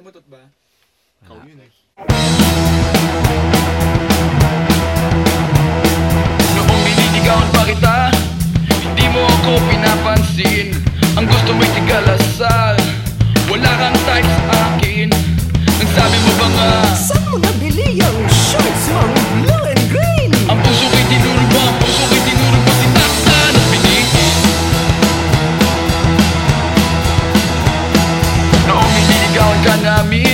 Namutot ba? Ikaw yun eh. Noong biniligawan pa kita, hindi mo ako pinapansin. Ang gusto mo'y tigalasa. mí.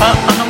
uh, uh,